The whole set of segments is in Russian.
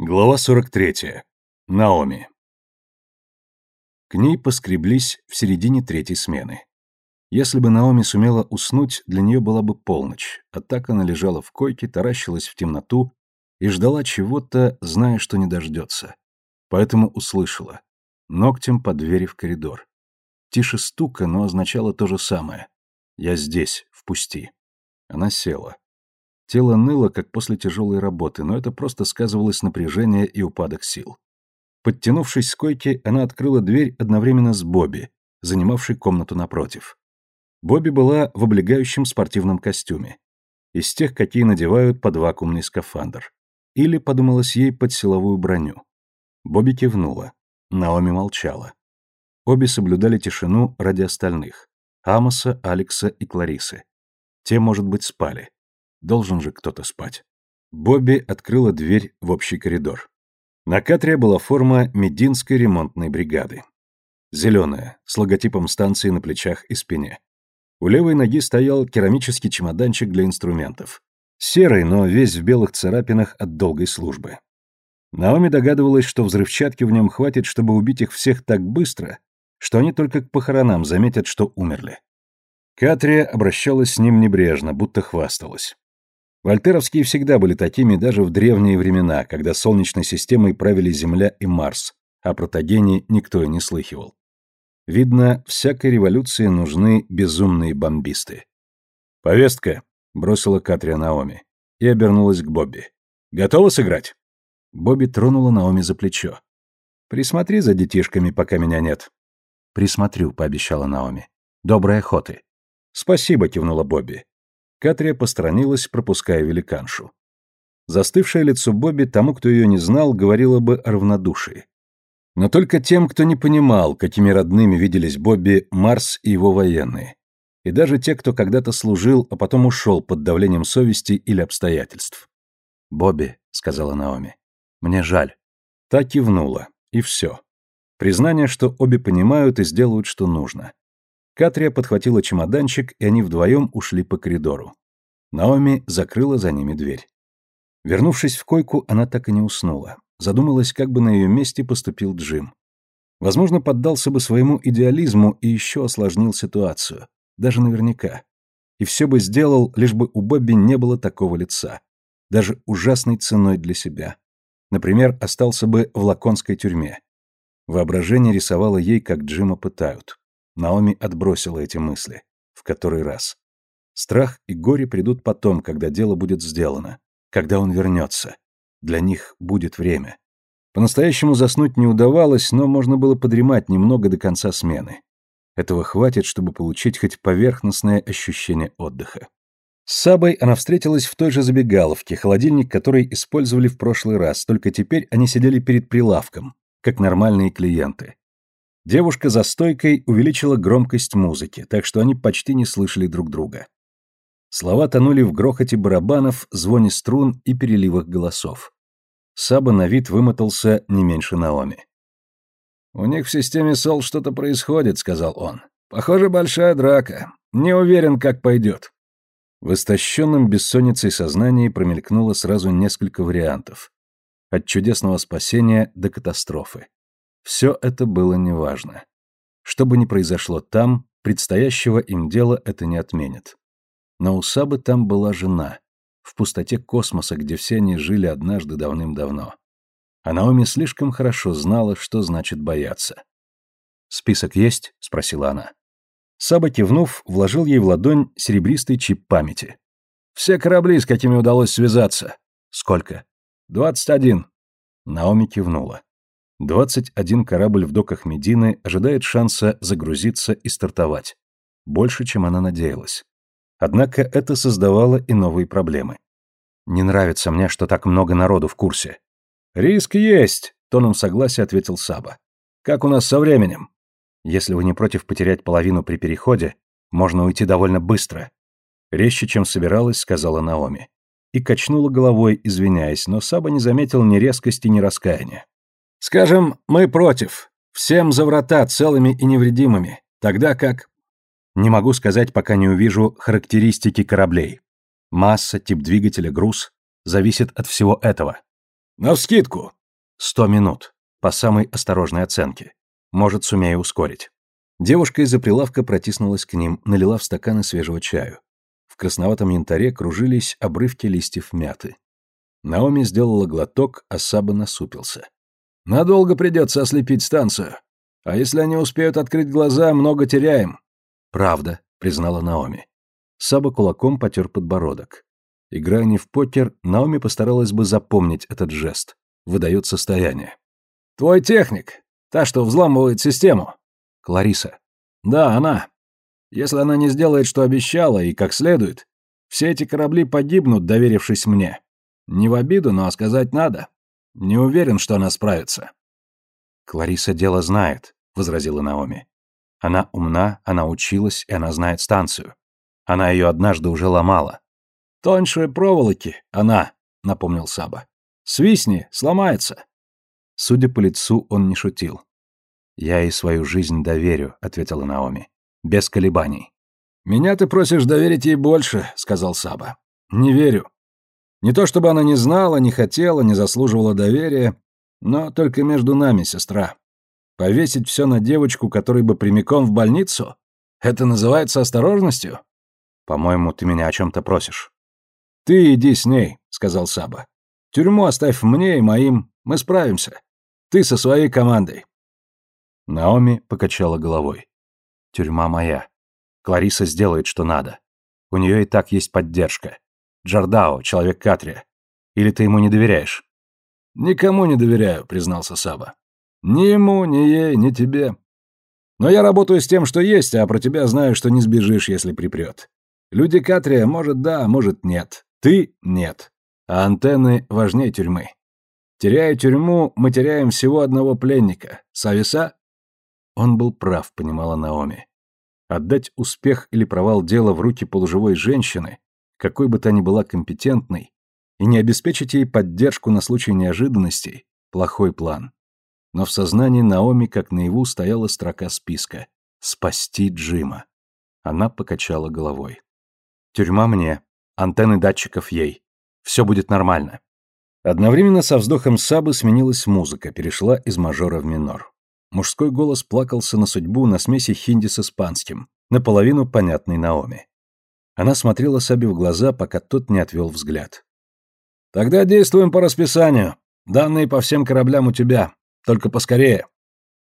Глава 43. Наоми. К ней поскреблись в середине третьей смены. Если бы Наоми сумела уснуть, для нее была бы полночь, а так она лежала в койке, таращилась в темноту и ждала чего-то, зная, что не дождется. Поэтому услышала. Ногтем по двери в коридор. Тише стука, но означало то же самое. «Я здесь, впусти». Она села. Тело ныло, как после тяжелой работы, но это просто сказывалось напряжение и упадок сил. Подтянувшись с койки, она открыла дверь одновременно с Бобби, занимавшей комнату напротив. Бобби была в облегающем спортивном костюме. Из тех, какие надевают под вакуумный скафандр. Или, подумалось ей, под силовую броню. Бобби кивнула. Наоми молчала. Обе соблюдали тишину ради остальных. Амоса, Алекса и Кларисы. Те, может быть, спали. Должен же кто-то спать. Бобби открыла дверь в общий коридор. На катре была форма Мединской ремонтной бригады. Зеленая, с логотипом станции на плечах и спине. У левой ноги стоял керамический чемоданчик для инструментов. Серый, но весь в белых царапинах от долгой службы. Наоми догадывалась, что взрывчатки в нем хватит, чтобы убить их всех так быстро, что они только к похоронам заметят, что умерли. Катрия обращалась с ним небрежно, будто хвасталась. Вольтеровские всегда были такими даже в древние времена, когда Солнечной системой правили Земля и Марс, а про никто и не слыхивал. Видно, всякой революции нужны безумные бомбисты. «Повестка», — бросила Катрия Наоми и обернулась к Бобби. «Готова сыграть?» Бобби тронула Наоми за плечо. «Присмотри за детишками, пока меня нет». «Присмотрю», — пообещала Наоми. «Доброй охоты». «Спасибо», — кивнула Бобби. Катрия посторонилась, пропуская великаншу. Застывшее лицо Бобби тому, кто ее не знал, говорило бы о равнодушии. Но только тем, кто не понимал, какими родными виделись Бобби Марс и его военные. И даже те, кто когда-то служил, а потом ушел под давлением совести или обстоятельств. «Бобби», — сказала Наоми, — «мне жаль». Та кивнула, и все. Признание, что обе понимают и сделают, что нужно. Катрия подхватила чемоданчик, и они вдвоем ушли по коридору. Наоми закрыла за ними дверь. Вернувшись в койку, она так и не уснула. Задумалась, как бы на ее месте поступил Джим. Возможно, поддался бы своему идеализму и еще осложнил ситуацию. Даже наверняка. И все бы сделал, лишь бы у Бобби не было такого лица. Даже ужасной ценой для себя. Например, остался бы в лаконской тюрьме. Воображение рисовало ей, как Джима пытают. Наоми отбросила эти мысли. В который раз. Страх и горе придут потом, когда дело будет сделано. Когда он вернется. Для них будет время. По-настоящему заснуть не удавалось, но можно было подремать немного до конца смены. Этого хватит, чтобы получить хоть поверхностное ощущение отдыха. С Сабой она встретилась в той же забегаловке, холодильник который использовали в прошлый раз, только теперь они сидели перед прилавком, как нормальные клиенты. Девушка за стойкой увеличила громкость музыки, так что они почти не слышали друг друга. Слова тонули в грохоте барабанов, звоне струн и переливах голосов. Саба на вид вымотался не меньше Наоми. «У них в системе СОЛ что-то происходит», — сказал он. «Похоже, большая драка. Не уверен, как пойдет». В истощенном бессонницей сознании промелькнуло сразу несколько вариантов. От чудесного спасения до катастрофы. Все это было неважно. Что бы ни произошло там, предстоящего им дела это не отменит. Но у Сабы там была жена, в пустоте космоса, где все они жили однажды давным-давно. А Наоми слишком хорошо знала, что значит бояться. «Список есть?» — спросила она. Саба, кивнув, вложил ей в ладонь серебристый чип памяти. «Все корабли, с какими удалось связаться». «Сколько?» «Двадцать один». Наоми кивнула. 21 корабль в доках Медины ожидает шанса загрузиться и стартовать. Больше, чем она надеялась. Однако это создавало и новые проблемы. «Не нравится мне, что так много народу в курсе». «Риск есть», — тоном согласия ответил Саба. «Как у нас со временем?» «Если вы не против потерять половину при переходе, можно уйти довольно быстро». Резче, чем собиралась, сказала Наоми. И качнула головой, извиняясь, но Саба не заметил ни резкости, ни раскаяния. Скажем, мы против. Всем за врата целыми и невредимыми. Тогда как... Не могу сказать, пока не увижу характеристики кораблей. Масса, тип двигателя, груз. Зависит от всего этого. Навскидку. Сто минут. По самой осторожной оценке. Может, сумею ускорить. Девушка из-за прилавка протиснулась к ним, налила в стаканы свежего чаю. В красноватом янтаре кружились обрывки листьев мяты. Наоми сделала глоток, а Саба насупился. «Надолго придется ослепить станцию. А если они успеют открыть глаза, много теряем». «Правда», — признала Наоми. Саба кулаком потер подбородок. Играя не в покер, Наоми постаралась бы запомнить этот жест. Выдает состояние. «Твой техник. Та, что взламывает систему». «Клариса». «Да, она. Если она не сделает, что обещала, и как следует, все эти корабли погибнут, доверившись мне. Не в обиду, но сказать надо. Не уверен, что она справится». «Клариса дело знает», — возразила Наоми. «Она умна, она училась, и она знает станцию. Она ее однажды уже ломала. «Тоньше проволоки, она», — напомнил Саба. «Свистни, сломается». Судя по лицу, он не шутил. «Я ей свою жизнь доверю», — ответила Наоми. «Без колебаний». «Меня ты просишь доверить ей больше», — сказал Саба. «Не верю. Не то чтобы она не знала, не хотела, не заслуживала доверия, но только между нами, сестра. Повесить все на девочку, которой бы прямиком в больницу? Это называется осторожностью?» «По-моему, ты меня о чем-то просишь». «Ты иди с ней», — сказал Саба. «Тюрьму оставь мне и моим, мы справимся. Ты со своей командой». Наоми покачала головой. «Тюрьма моя. Клариса сделает, что надо. У нее и так есть поддержка. Джордао, человек Катрия. Или ты ему не доверяешь?» «Никому не доверяю», — признался Саба. «Ни ему, ни ей, ни тебе. Но я работаю с тем, что есть, а про тебя знаю, что не сбежишь, если припрет. Люди Катрия, может, да, может, нет. Ты — нет. А антенны важнее тюрьмы. Теряя тюрьму, мы теряем всего одного пленника. Сависа? Он был прав, понимала Наоми. Отдать успех или провал дела в руки полуживой женщины, какой бы та ни была компетентной, и не обеспечить ей поддержку на случай неожиданностей – плохой план. Но в сознании Наоми как наяву стояла строка списка «Спасти Джима». Она покачала головой. «Тюрьма мне, Антенны датчиков ей. Все будет нормально. Одновременно со вздохом Сабы сменилась музыка, перешла из мажора в минор. Мужской голос плакался на судьбу на смеси хинди с испанским, наполовину понятный Наоми. Она смотрела Сабе в глаза, пока тот не отвел взгляд. «Тогда действуем по расписанию. Данные по всем кораблям у тебя. Только поскорее.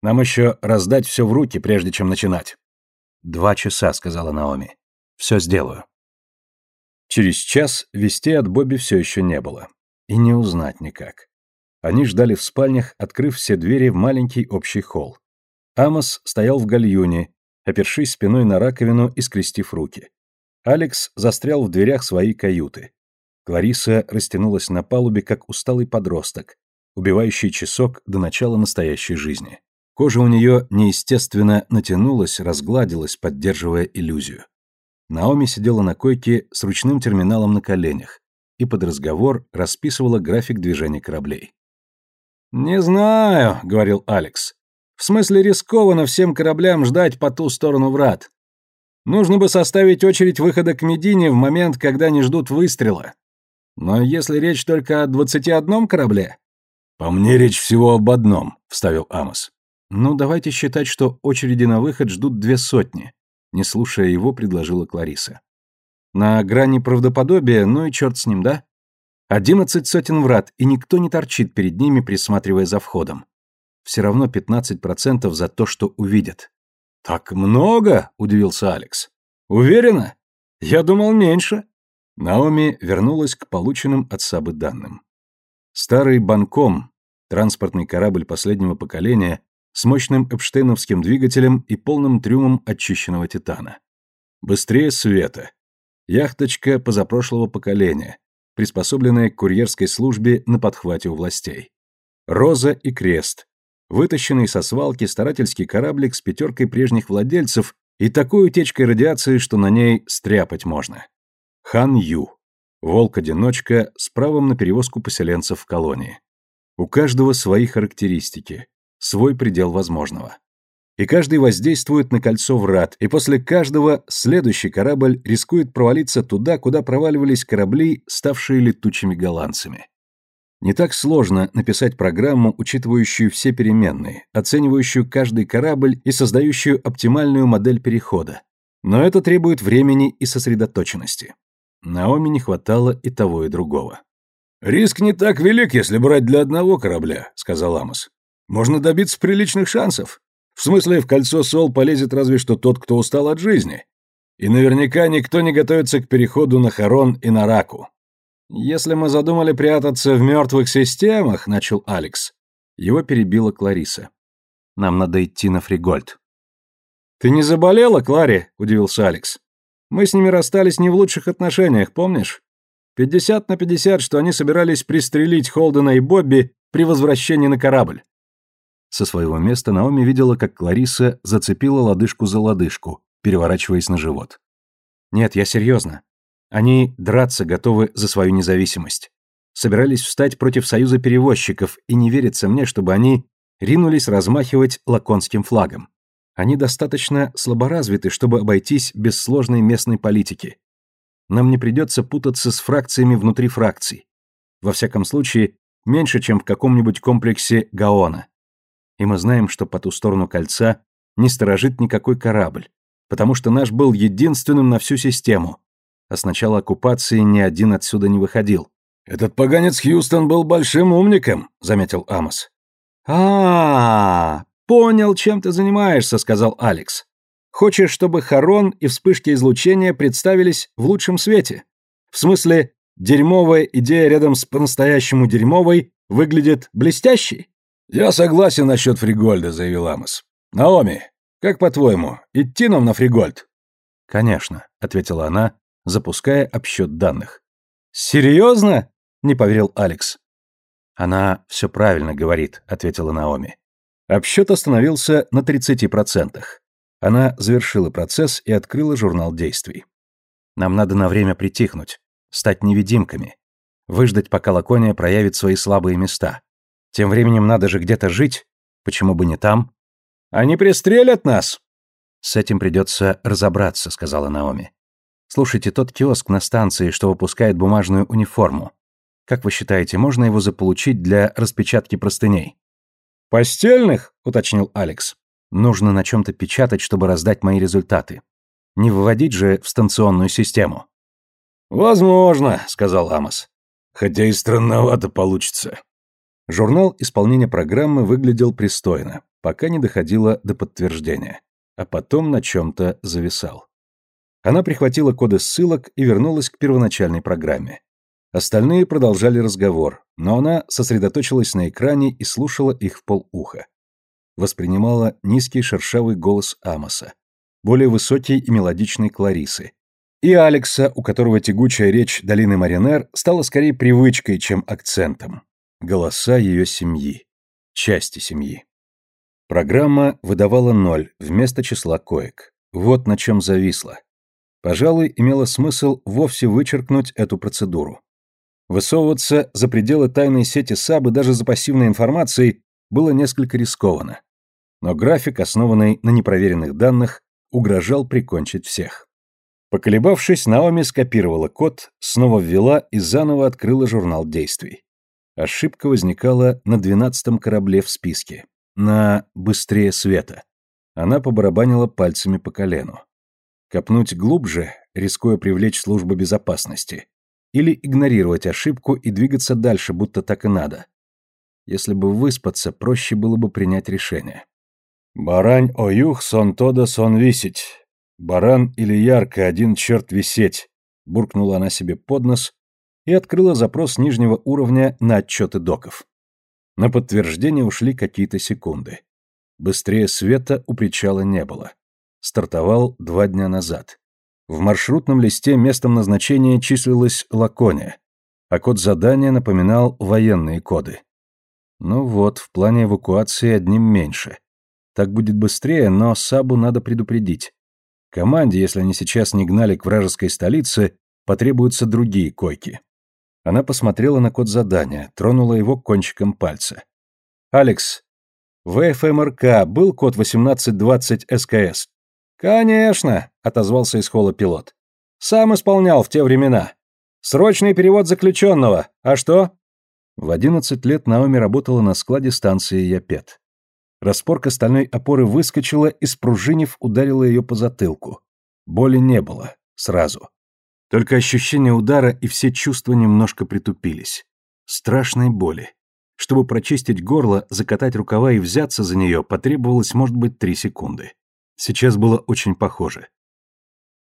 Нам еще раздать все в руки, прежде чем начинать». «Два часа», — сказала Наоми. «Все сделаю». Через час вести от Бобби все еще не было. И не узнать никак. Они ждали в спальнях, открыв все двери в маленький общий холл. Амос стоял в гальюне, опершись спиной на раковину и скрестив руки. Алекс застрял в дверях своей каюты. Клариса растянулась на палубе, как усталый подросток, убивающий часок до начала настоящей жизни. Кожа у нее неестественно натянулась, разгладилась, поддерживая иллюзию. Наоми сидела на койке с ручным терминалом на коленях и под разговор расписывала график движения кораблей. «Не знаю», — говорил Алекс. «В смысле рискованно всем кораблям ждать по ту сторону врат. Нужно бы составить очередь выхода к Медине в момент, когда не ждут выстрела. Но если речь только о двадцати одном корабле...» «По мне речь всего об одном», — вставил Амос. «Ну, давайте считать, что очереди на выход ждут две сотни. Не слушая его, предложила Клариса. На грани правдоподобия, ну и черт с ним, да? Одиннадцать сотен врат, и никто не торчит перед ними, присматривая за входом. Все равно пятнадцать процентов за то, что увидят. «Так много?» – удивился Алекс. «Уверена? Я думал меньше». Наоми вернулась к полученным от Сабы данным. Старый Банком, транспортный корабль последнего поколения, с мощным эпштейновским двигателем и полным трюмом очищенного титана. Быстрее света. Яхточка позапрошлого поколения, приспособленная к курьерской службе на подхвате у властей. Роза и крест. Вытащенный со свалки старательский кораблик с пятеркой прежних владельцев и такой утечкой радиации, что на ней стряпать можно. Хан Ю. Волк-одиночка с правом на перевозку поселенцев в колонии. У каждого свои характеристики свой предел возможного. И каждый воздействует на кольцо врат, и после каждого следующий корабль рискует провалиться туда, куда проваливались корабли, ставшие летучими голландцами. Не так сложно написать программу, учитывающую все переменные, оценивающую каждый корабль и создающую оптимальную модель перехода. Но это требует времени и сосредоточенности. Наоми не хватало и того, и другого. «Риск не так велик, если брать для одного корабля», — сказал Амос. «Можно добиться приличных шансов. В смысле, в кольцо Сол полезет разве что тот, кто устал от жизни. И наверняка никто не готовится к переходу на Харон и на Раку. «Если мы задумали прятаться в мертвых системах», — начал Алекс. Его перебила Клариса. «Нам надо идти на Фригольд». «Ты не заболела, Клари?» — удивился Алекс. «Мы с ними расстались не в лучших отношениях, помнишь? Пятьдесят на пятьдесят, что они собирались пристрелить Холдена и Бобби при возвращении на корабль». Со своего места Наоми видела, как Клариса зацепила лодыжку за лодыжку, переворачиваясь на живот. «Нет, я серьезно. Они драться готовы за свою независимость. Собирались встать против союза перевозчиков, и не верится мне, чтобы они ринулись размахивать лаконским флагом. Они достаточно слаборазвиты, чтобы обойтись без сложной местной политики. Нам не придется путаться с фракциями внутри фракций. Во всяком случае, меньше, чем в каком-нибудь комплексе Гаона. И мы знаем, что по ту сторону кольца не сторожит никакой корабль, потому что наш был единственным на всю систему, а с начала оккупации ни один отсюда не выходил. «Этот поганец Хьюстон был большим умником», — заметил Амос. а, -а, -а понял, чем ты занимаешься», — сказал Алекс. «Хочешь, чтобы Харон и вспышки излучения представились в лучшем свете? В смысле, дерьмовая идея рядом с по-настоящему дерьмовой выглядит блестящей?» «Я согласен насчет Фригольда», — заявил Амос. «Наоми, как по-твоему, идти нам на Фригольд?» «Конечно», — ответила она, запуская обсчет данных. «Серьезно?» — не поверил Алекс. «Она все правильно говорит», — ответила Наоми. Обсчет остановился на 30%. Она завершила процесс и открыла журнал действий. «Нам надо на время притихнуть, стать невидимками, выждать, пока Лакония проявит свои слабые места. Тем временем надо же где-то жить, почему бы не там?» «Они пристрелят нас!» «С этим придется разобраться», — сказала Наоми. Слушайте, тот киоск на станции, что выпускает бумажную униформу. Как вы считаете, можно его заполучить для распечатки простыней? Постельных, уточнил Алекс. Нужно на чем-то печатать, чтобы раздать мои результаты. Не выводить же в станционную систему. Возможно, сказал Амос. Хотя и странновато получится. Журнал исполнения программы выглядел пристойно, пока не доходило до подтверждения, а потом на чем-то зависал. Она прихватила коды ссылок и вернулась к первоначальной программе. Остальные продолжали разговор, но она сосредоточилась на экране и слушала их в полуха. Воспринимала низкий шершавый голос Амоса, более высокий и мелодичный Кларисы, и Алекса, у которого тягучая речь долины Маринер стала скорее привычкой, чем акцентом. Голоса ее семьи. Части семьи. Программа выдавала ноль вместо числа коек. Вот на чем зависла. Пожалуй, имело смысл вовсе вычеркнуть эту процедуру. Высовываться за пределы тайной сети САБы даже за пассивной информацией было несколько рискованно. Но график, основанный на непроверенных данных, угрожал прикончить всех. Поколебавшись, Наоми скопировала код, снова ввела и заново открыла журнал действий. Ошибка возникала на двенадцатом корабле в списке. На «быстрее света». Она побарабанила пальцами по колену. Копнуть глубже, рискуя привлечь службу безопасности, или игнорировать ошибку и двигаться дальше, будто так и надо. Если бы выспаться, проще было бы принять решение. «Барань оюх сон тода сон висеть. Баран или ярко, один черт висеть», — буркнула она себе под нос и открыла запрос нижнего уровня на отчеты доков. На подтверждение ушли какие-то секунды. Быстрее света у причала не было стартовал два дня назад. В маршрутном листе местом назначения числилась Лакония, а код задания напоминал военные коды. Ну вот, в плане эвакуации одним меньше. Так будет быстрее, но Сабу надо предупредить. Команде, если они сейчас не гнали к вражеской столице, потребуются другие койки. Она посмотрела на код задания, тронула его кончиком пальца. «Алекс, в ФМРК был код 1820 СКС?» «Конечно», — отозвался из холла пилот. «Сам исполнял в те времена. Срочный перевод заключенного. А что?» В 11 лет Наоми работала на складе станции Япет. Распорка стальной опоры выскочила и, спружинив, ударила ее по затылку. Боли не было. Сразу. Только ощущение удара и все чувства немножко притупились. Страшной боли. Чтобы прочистить горло, закатать рукава и взяться за нее, потребовалось, может быть, три секунды. Сейчас было очень похоже.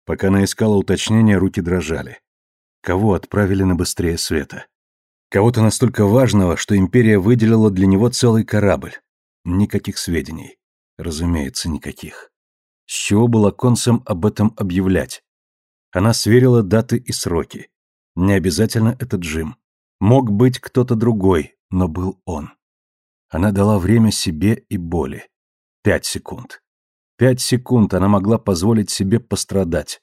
Пока она искала уточнения, руки дрожали. Кого отправили на быстрее света? Кого-то настолько важного, что Империя выделила для него целый корабль. Никаких сведений. Разумеется, никаких. С чего было концем об этом объявлять? Она сверила даты и сроки. Не обязательно это Джим. Мог быть кто-то другой, но был он. Она дала время себе и боли. Пять секунд. Пять секунд она могла позволить себе пострадать.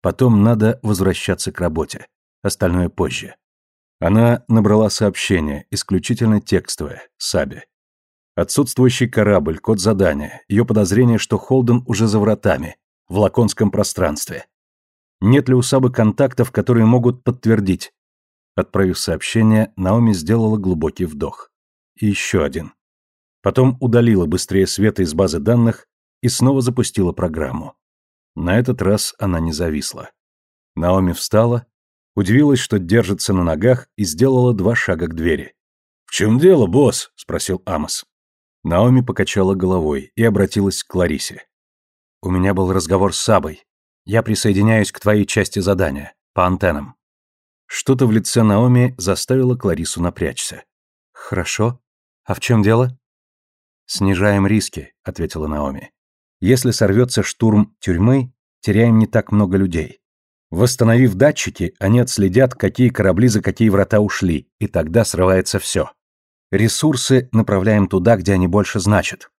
Потом надо возвращаться к работе. Остальное позже. Она набрала сообщение, исключительно текстовое, Сабе. Отсутствующий корабль, код задания, ее подозрение, что Холден уже за вратами, в лаконском пространстве. Нет ли у Сабы контактов, которые могут подтвердить? Отправив сообщение, Наоми сделала глубокий вдох. И еще один. Потом удалила быстрее света из базы данных и снова запустила программу. На этот раз она не зависла. Наоми встала, удивилась, что держится на ногах, и сделала два шага к двери. «В чем дело, босс?» — спросил Амос. Наоми покачала головой и обратилась к Кларисе. «У меня был разговор с Сабой. Я присоединяюсь к твоей части задания, по антеннам». Что-то в лице Наоми заставило Кларису напрячься. «Хорошо. А в чем дело?» «Снижаем риски», — ответила Наоми. «Если сорвется штурм тюрьмы, теряем не так много людей. Восстановив датчики, они отследят, какие корабли за какие врата ушли, и тогда срывается все. Ресурсы направляем туда, где они больше значат».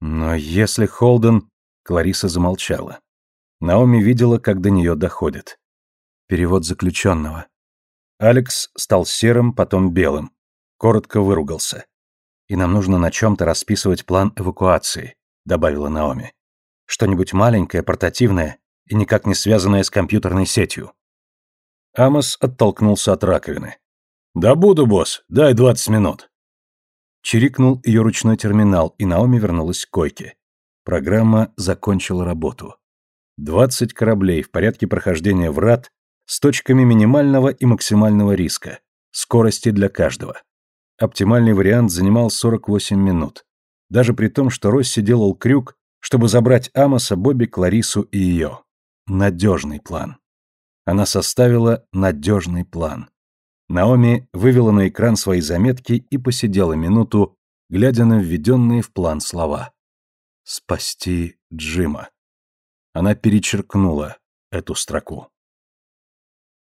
«Но если Холден...» — Клариса замолчала. Наоми видела, как до нее доходит. Перевод заключенного. Алекс стал серым, потом белым. Коротко выругался. «И нам нужно на чем-то расписывать план эвакуации», — добавила Наоми. «Что-нибудь маленькое, портативное и никак не связанное с компьютерной сетью». Амос оттолкнулся от раковины. «Да буду, босс, дай двадцать минут». Чирикнул ее ручной терминал, и Наоми вернулась к койке. Программа закончила работу. Двадцать кораблей в порядке прохождения врат с точками минимального и максимального риска, скорости для каждого. Оптимальный вариант занимал 48 минут, даже при том, что Росси делал крюк, чтобы забрать Амоса, Бобби, Кларису и ее. Надежный план. Она составила надежный план. Наоми вывела на экран свои заметки и посидела минуту, глядя на введенные в план слова. «Спасти Джима». Она перечеркнула эту строку.